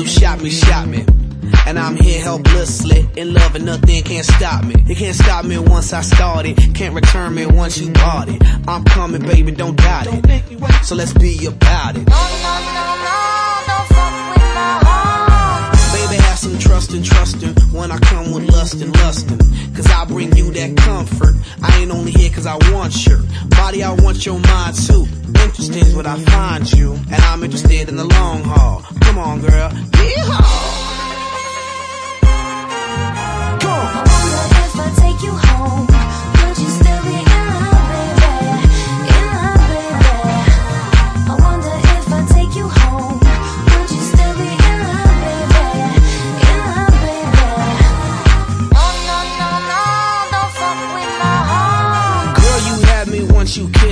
with shot me, shot me. And I'm here helplessly in love and nothing can stop me. It can't stop me once I started. Can't return me once you bought it. I'm coming, baby, don't doubt it. So let's be about it. Baby, have some trust and trust in when I come with lust and lustin'. That comfort. I ain't only here cause I want your body, I want your mind too. Interesting is what I find you, and I'm interested in the long haul. Come on, girl.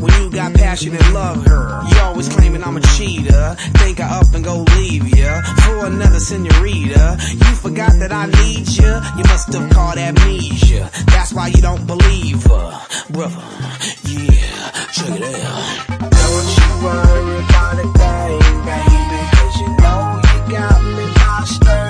When you got passion and love her? You always claiming I'm a cheater. Think I up and go leave ya for another senorita. You forgot that I need ya. You must have caught amnesia. That's why you don't believe her, brother. Yeah, check it out. Don't you worry about a thing, baby. Cause you know you got me by